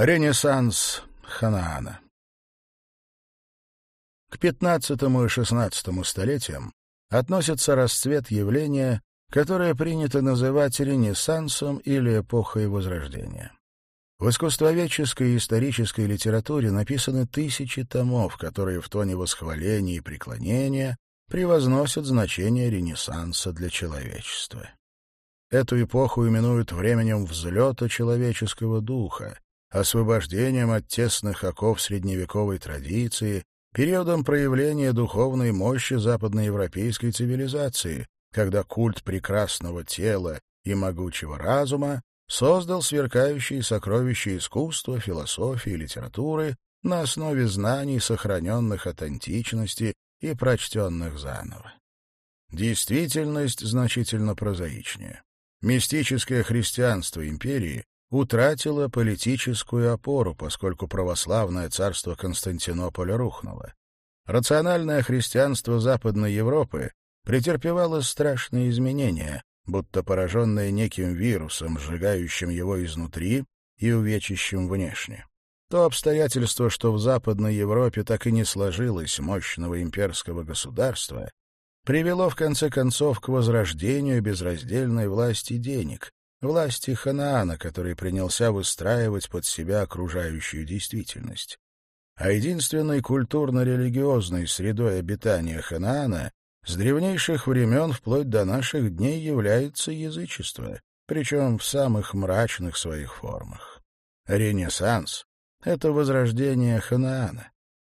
Ренессанс Ханаана К XV и XVI столетиям относится расцвет явления, которое принято называть Ренессансом или эпохой Возрождения. В искусствоведческой и исторической литературе написаны тысячи томов, которые в тоне восхваления и преклонения превозносят значение Ренессанса для человечества. Эту эпоху именуют временем взлета человеческого духа, освобождением от тесных оков средневековой традиции, периодом проявления духовной мощи западноевропейской цивилизации, когда культ прекрасного тела и могучего разума создал сверкающие сокровища искусства, философии и литературы на основе знаний, сохраненных от античности и прочтенных заново. Действительность значительно прозаичнее. Мистическое христианство империи утратила политическую опору, поскольку православное царство Константинополя рухнуло. Рациональное христианство Западной Европы претерпевало страшные изменения, будто пораженное неким вирусом, сжигающим его изнутри и увечащим внешне. То обстоятельство, что в Западной Европе так и не сложилось мощного имперского государства, привело в конце концов к возрождению безраздельной власти денег, власти Ханаана, который принялся выстраивать под себя окружающую действительность. А единственной культурно-религиозной средой обитания Ханаана с древнейших времен вплоть до наших дней является язычество, причем в самых мрачных своих формах. Ренессанс — это возрождение Ханаана.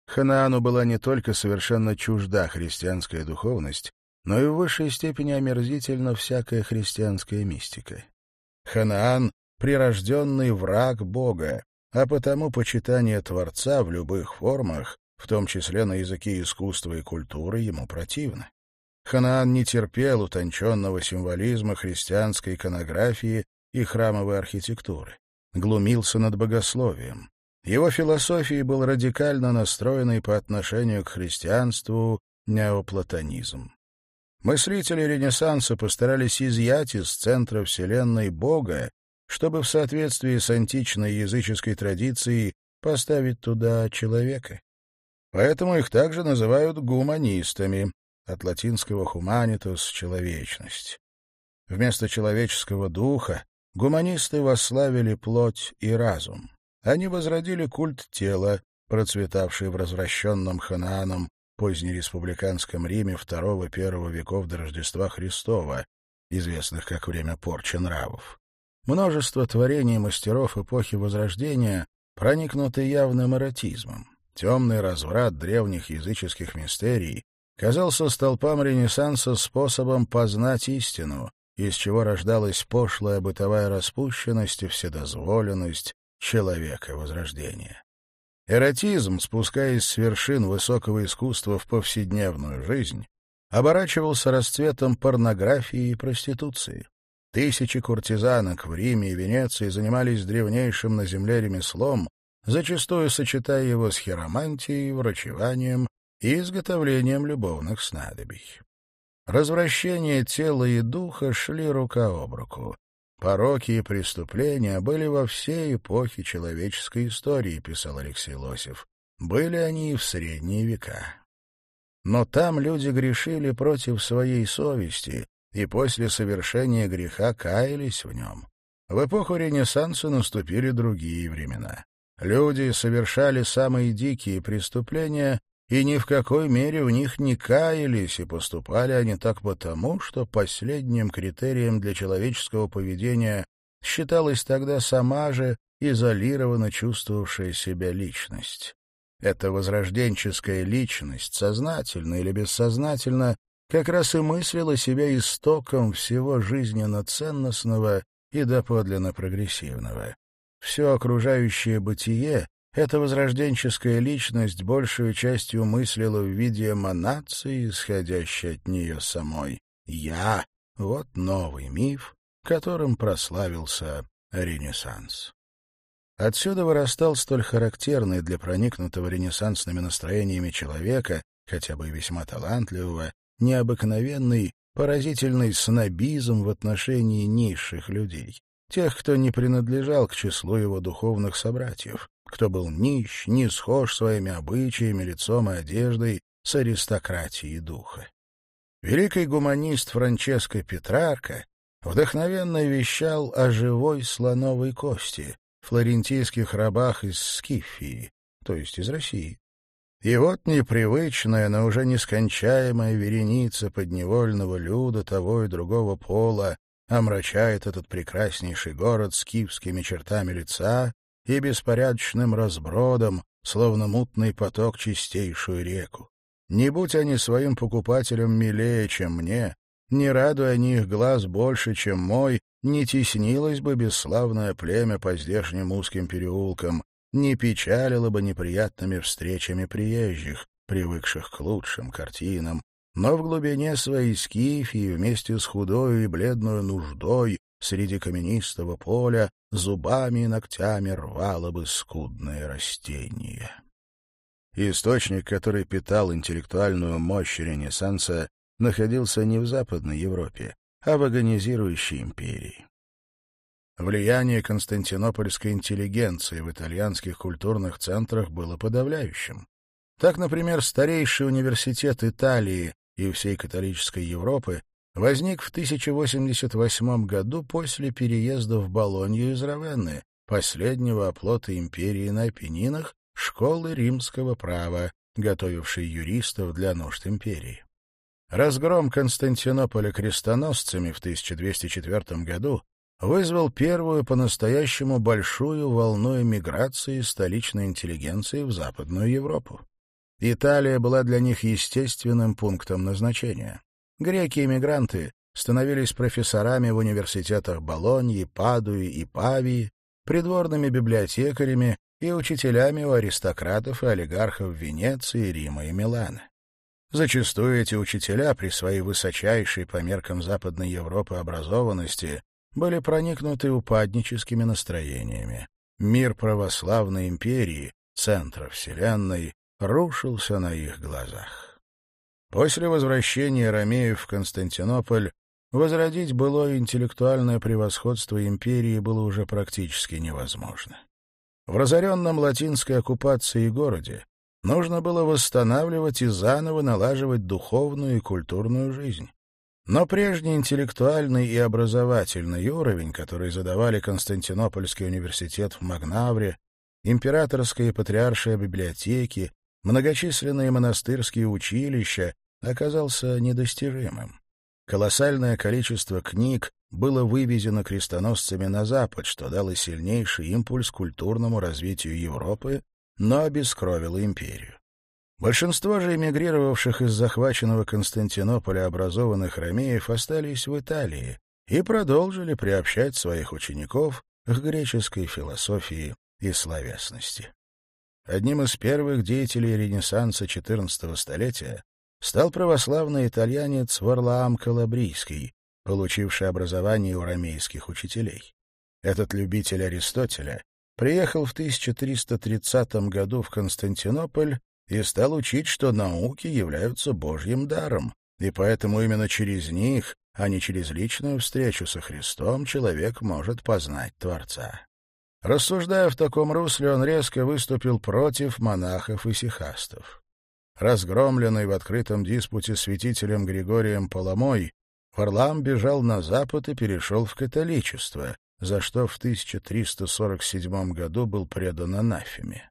Ханаану была не только совершенно чужда христианская духовность, но и в высшей степени омерзительна всякая христианская мистика. Ханаан — прирожденный враг Бога, а потому почитание Творца в любых формах, в том числе на языке искусства и культуры, ему противно. Ханаан не терпел утонченного символизма христианской иконографии и храмовой архитектуры, глумился над богословием. Его философией был радикально настроенный по отношению к христианству неоплатонизм. Мыслители Ренессанса постарались изъять из центра Вселенной Бога, чтобы в соответствии с античной языческой традицией поставить туда человека. Поэтому их также называют гуманистами, от латинского «humanitas» — «человечность». Вместо человеческого духа гуманисты восславили плоть и разум. Они возродили культ тела, процветавший в развращенном Ханааном позднереспубликанском Риме II-I веков до Рождества Христова, известных как время порчи нравов. Множество творений мастеров эпохи Возрождения проникнуты явным эротизмом. Темный разврат древних языческих мистерий казался столпам Ренессанса способом познать истину, из чего рождалась пошлая бытовая распущенность и вседозволенность человека Возрождения. Эротизм, спускаясь с вершин высокого искусства в повседневную жизнь, оборачивался расцветом порнографии и проституции. Тысячи куртизанок в Риме и Венеции занимались древнейшим на земле ремеслом, зачастую сочетая его с хиромантией, врачеванием и изготовлением любовных снадобий. Развращение тела и духа шли рука об руку. «Пороки и преступления были во все эпохи человеческой истории», — писал Алексей Лосев. «Были они и в средние века». Но там люди грешили против своей совести и после совершения греха каялись в нем. В эпоху Ренессанса наступили другие времена. Люди совершали самые дикие преступления и ни в какой мере в них не каялись, и поступали они так потому, что последним критерием для человеческого поведения считалась тогда сама же изолированно чувствовавшая себя личность. Эта возрожденческая личность, сознательно или бессознательно, как раз и мыслила себя истоком всего жизненно-ценностного и доподлинно прогрессивного. Все окружающее бытие эта возрожденческая личность большую частью мыслила в виде эманации, исходящей от нее самой. «Я» — вот новый миф, которым прославился Ренессанс. Отсюда вырастал столь характерный для проникнутого ренессансными настроениями человека, хотя бы и весьма талантливого, необыкновенный, поразительный снобизм в отношении низших людей, тех, кто не принадлежал к числу его духовных собратьев, кто был нищ, не схож своими обычаями, лицом и одеждой с аристократией духа. Великий гуманист Франческо Петрарко вдохновенно вещал о живой слоновой кости, флорентийских рабах из Скифии, то есть из России. И вот непривычная, но уже нескончаемая вереница подневольного люда того и другого пола омрачает этот прекраснейший город скифскими чертами лица, и беспорядочным разбродом, словно мутный поток чистейшую реку. Не будь они своим покупателям милее, чем мне, не радуя они их глаз больше, чем мой, не теснилось бы бесславное племя по здешним узким переулкам, не печалило бы неприятными встречами приезжих, привыкших к лучшим картинам, но в глубине своей скифии вместе с худою и бледной нуждой среди каменистого поля зубами и ногтями рвало бы скудное растение. Источник, который питал интеллектуальную мощь Ренессанса, находился не в Западной Европе, а в агонизирующей империи. Влияние константинопольской интеллигенции в итальянских культурных центрах было подавляющим. Так, например, старейший университет Италии и всей католической Европы возник в 1088 году после переезда в Болонью из Равенны, последнего оплота империи на Пенинах школы римского права, готовившей юристов для нужд империи. Разгром Константинополя крестоносцами в 1204 году вызвал первую по-настоящему большую волну эмиграции столичной интеллигенции в Западную Европу. Италия была для них естественным пунктом назначения. Греки-эмигранты становились профессорами в университетах Болоньи, Падуи и Павии, придворными библиотекарями и учителями у аристократов и олигархов Венеции, Рима и Милана. Зачастую эти учителя при своей высочайшей по меркам Западной Европы образованности были проникнуты упадническими настроениями. Мир православной империи, центра Вселенной, рушился на их глазах. После возвращения Ромеев в Константинополь возродить былое интеллектуальное превосходство империи было уже практически невозможно. В разоренном латинской оккупации городе нужно было восстанавливать и заново налаживать духовную и культурную жизнь. Но прежний интеллектуальный и образовательный уровень, который задавали Константинопольский университет в Магнавре, императорская и патриаршая библиотеки, многочисленные монастырские училища, оказался недостижимым. Колоссальное количество книг было вывезено крестоносцами на Запад, что дало сильнейший импульс культурному развитию Европы, но обескровило империю. Большинство же эмигрировавших из захваченного Константинополя образованных ромеев остались в Италии и продолжили приобщать своих учеников к греческой философии и словесности. Одним из первых деятелей Ренессанса XIV столетия стал православный итальянец Варлаам Калабрийский, получивший образование у рамейских учителей. Этот любитель Аристотеля приехал в 1330 году в Константинополь и стал учить, что науки являются божьим даром, и поэтому именно через них, а не через личную встречу со Христом, человек может познать Творца. Рассуждая в таком русле, он резко выступил против монахов и сихастов. Разгромленный в открытом диспуте святителем Григорием Паламой, Варлам бежал на запад и перешел в католичество, за что в 1347 году был предан анафеме.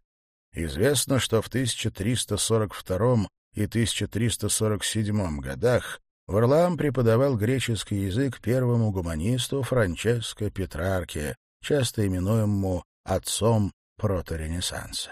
Известно, что в 1342 и 1347 годах Варлам преподавал греческий язык первому гуманисту Франческо Петрарке, часто именуемому «отцом проторенессанса».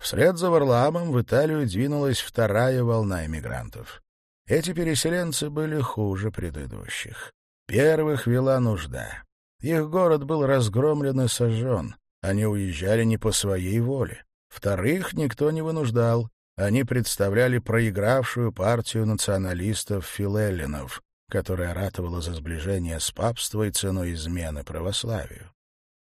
Вслед за Варламом в Италию двинулась вторая волна эмигрантов. Эти переселенцы были хуже предыдущих. Первых вела нужда. Их город был разгромлен и сожжен. Они уезжали не по своей воле. Вторых никто не вынуждал. Они представляли проигравшую партию националистов-филеллинов, которая ратовала за сближение с папством и ценой измены православию.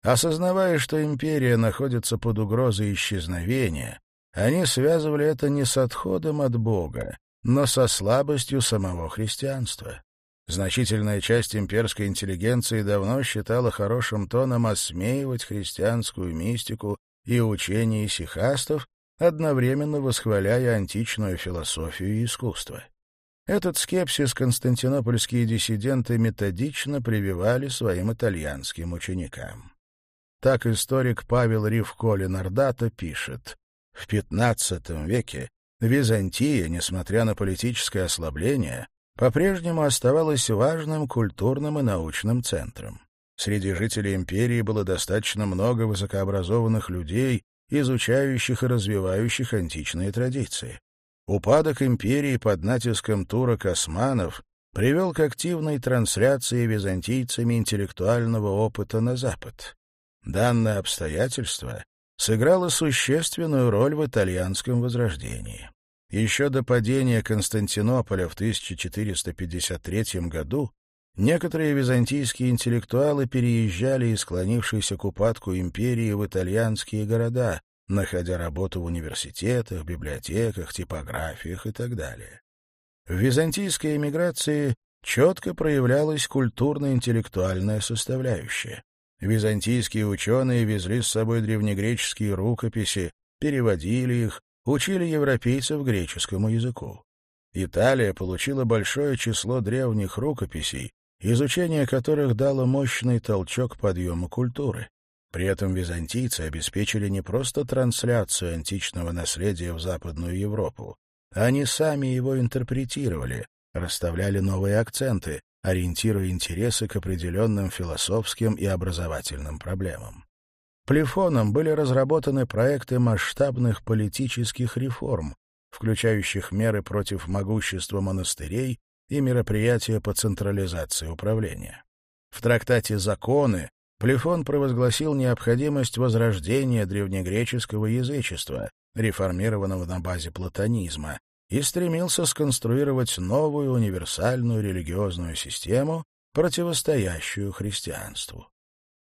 Осознавая, что империя находится под угрозой исчезновения, они связывали это не с отходом от Бога, но со слабостью самого христианства. Значительная часть имперской интеллигенции давно считала хорошим тоном осмеивать христианскую мистику и учение сихастов, одновременно восхваляя античную философию и искусство. Этот скепсис константинопольские диссиденты методично прививали своим итальянским ученикам. Так историк Павел Ривколи Нардата пишет. В XV веке Византия, несмотря на политическое ослабление, по-прежнему оставалась важным культурным и научным центром. Среди жителей империи было достаточно много высокообразованных людей, изучающих и развивающих античные традиции. Упадок империи под натиском турок османов привел к активной трансляции византийцами интеллектуального опыта на Запад. Данное обстоятельство сыграло существенную роль в итальянском возрождении. Еще до падения Константинополя в 1453 году некоторые византийские интеллектуалы переезжали из склонившейся к упадку империи в итальянские города, находя работу в университетах, библиотеках, типографиях и так далее. В византийской эмиграции четко проявлялась культурно-интеллектуальная составляющая. Византийские ученые везли с собой древнегреческие рукописи, переводили их, учили европейцев греческому языку. Италия получила большое число древних рукописей, изучение которых дало мощный толчок подъему культуры. При этом византийцы обеспечили не просто трансляцию античного наследия в Западную Европу, они сами его интерпретировали, расставляли новые акценты, ориентируя интересы к определенным философским и образовательным проблемам. Плефоном были разработаны проекты масштабных политических реформ, включающих меры против могущества монастырей и мероприятия по централизации управления. В трактате «Законы» Плефон провозгласил необходимость возрождения древнегреческого язычества, реформированного на базе платонизма, и стремился сконструировать новую универсальную религиозную систему, противостоящую христианству.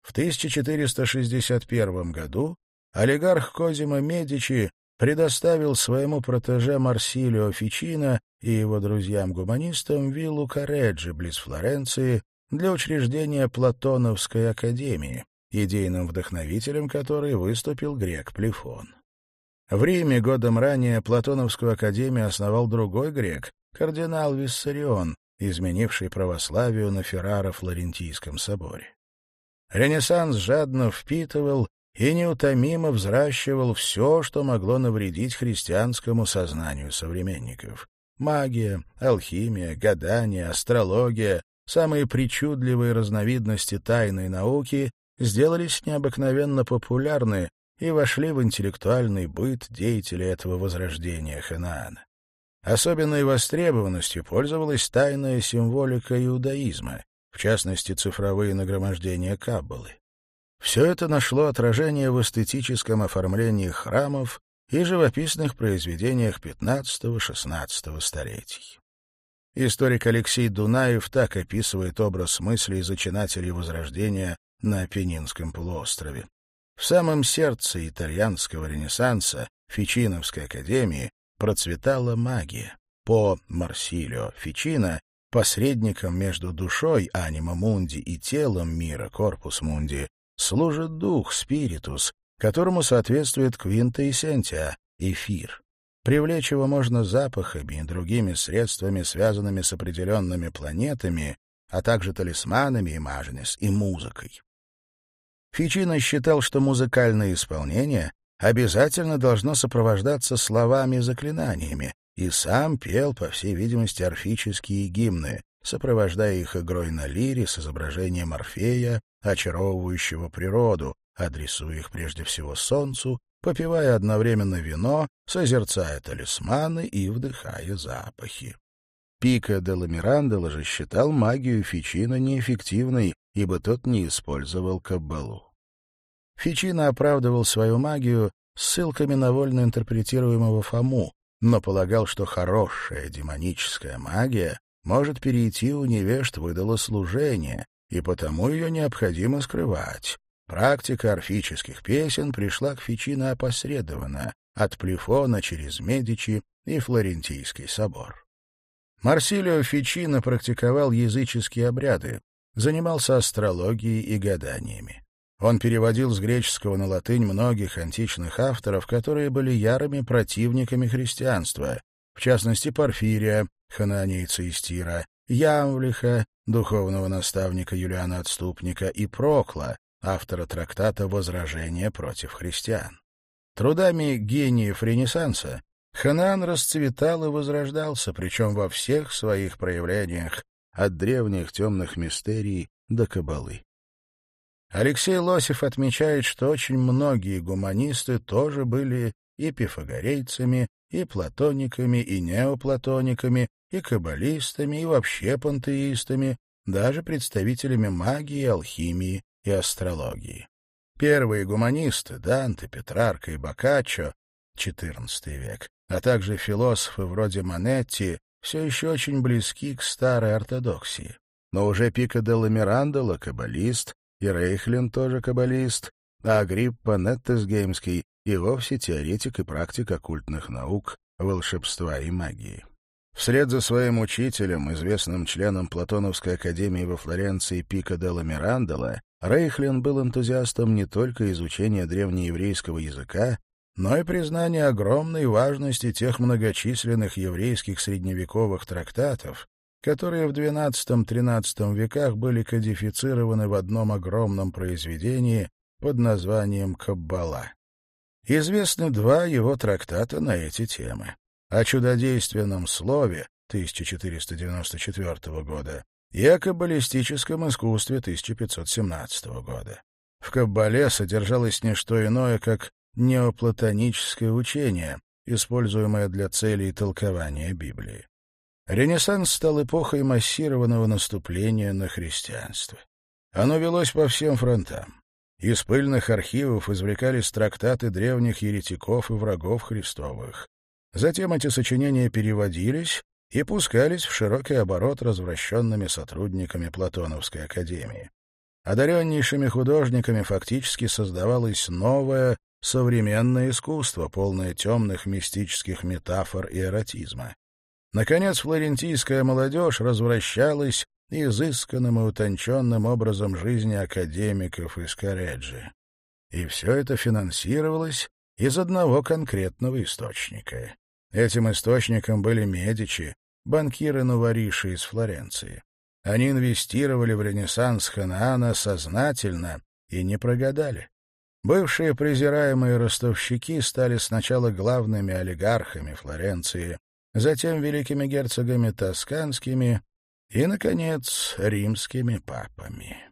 В 1461 году олигарх Козимо Медичи предоставил своему протеже Марсилио Фичино и его друзьям-гуманистам виллу Кареджи близ Флоренции для учреждения Платоновской академии, идейным вдохновителем которой выступил грек Плефон. В Риме годом ранее Платоновскую академию основал другой грек, кардинал Виссарион, изменивший православию на Ферраро-Флорентийском соборе. Ренессанс жадно впитывал и неутомимо взращивал все, что могло навредить христианскому сознанию современников. Магия, алхимия, гадание, астрология, самые причудливые разновидности тайной науки сделались необыкновенно популярны и вошли в интеллектуальный быт деятелей этого возрождения Ханаана. Особенной востребованностью пользовалась тайная символика иудаизма, в частности, цифровые нагромождения Каббалы. Все это нашло отражение в эстетическом оформлении храмов и живописных произведениях XV-XVI столетий. Историк Алексей Дунаев так описывает образ мыслей зачинателей Возрождения на Пенинском полуострове. В самом сердце итальянского ренессанса, Фичиновской академии, процветала магия. По Марсилио Фичино, посредником между душой анима мунди и телом мира корпус мунди, служит дух спиритус, которому соответствует квинтэссенция — эфир. Привлечь его можно запахами и другими средствами, связанными с определенными планетами, а также талисманами и мажнис, и музыкой. Фичино считал, что музыкальное исполнение обязательно должно сопровождаться словами-заклинаниями, и сам пел, по всей видимости, орфические гимны, сопровождая их игрой на лире с изображением Орфея, очаровывающего природу, адресуя их прежде всего солнцу, попивая одновременно вино, созерцая талисманы и вдыхая запахи. Пика де ла же считал магию Фичино неэффективной, ибо тот не использовал каббалу. Фичино оправдывал свою магию ссылками на вольно интерпретируемого Фому, но полагал, что хорошая демоническая магия может перейти у невежд выдало служение, и потому ее необходимо скрывать. Практика орфических песен пришла к Фичино опосредованно, от Плефона через Медичи и Флорентийский собор. Марсилио Фичино практиковал языческие обряды, занимался астрологией и гаданиями. Он переводил с греческого на латынь многих античных авторов, которые были ярыми противниками христианства, в частности Порфирия, хананейца из Тира, Ямвлиха, духовного наставника Юлиана Отступника, и Прокла, автора трактата «Возражение против христиан». Трудами гениев Ренессанса Ханан расцветал и возрождался, причем во всех своих проявлениях, от древних темных мистерий до кабалы. Алексей Лосев отмечает, что очень многие гуманисты тоже были и пифагорейцами, и платониками, и неоплатониками, и каббалистами, и вообще пантеистами, даже представителями магии, алхимии и астрологии. Первые гуманисты — Данте, Петрарка и Боккаччо, XIV век, а также философы вроде Манетти, все еще очень близки к старой ортодоксии. Но уже Пико де Ламирандола, каббалист, и Рейхлин тоже каббалист, а Агриппа Неттесгеймский и вовсе теоретик и практик оккультных наук, волшебства и магии. Вслед за своим учителем, известным членом Платоновской академии во Флоренции Пика де Мирандола, Рейхлин был энтузиастом не только изучения древнееврейского языка, но и признания огромной важности тех многочисленных еврейских средневековых трактатов, которые в XII-XIII веках были кодифицированы в одном огромном произведении под названием «Каббала». Известны два его трактата на эти темы. О чудодейственном слове 1494 года и о каббалистическом искусстве 1517 года. В Каббале содержалось не что иное, как неоплатоническое учение, используемое для целей толкования Библии. Ренессанс стал эпохой массированного наступления на христианство. Оно велось по всем фронтам. Из пыльных архивов извлекались трактаты древних еретиков и врагов христовых. Затем эти сочинения переводились и пускались в широкий оборот развращенными сотрудниками Платоновской академии. Одареннейшими художниками фактически создавалось новое, современное искусство, полное темных мистических метафор и эротизма. Наконец, флорентийская молодежь развращалась изысканным и утонченным образом жизни академиков из Кареджи. И все это финансировалось из одного конкретного источника. Этим источником были Медичи, банкиры-новариши из Флоренции. Они инвестировали в ренессанс Ханаана сознательно и не прогадали. Бывшие презираемые ростовщики стали сначала главными олигархами Флоренции, затем великими герцогами тосканскими и, наконец, римскими папами.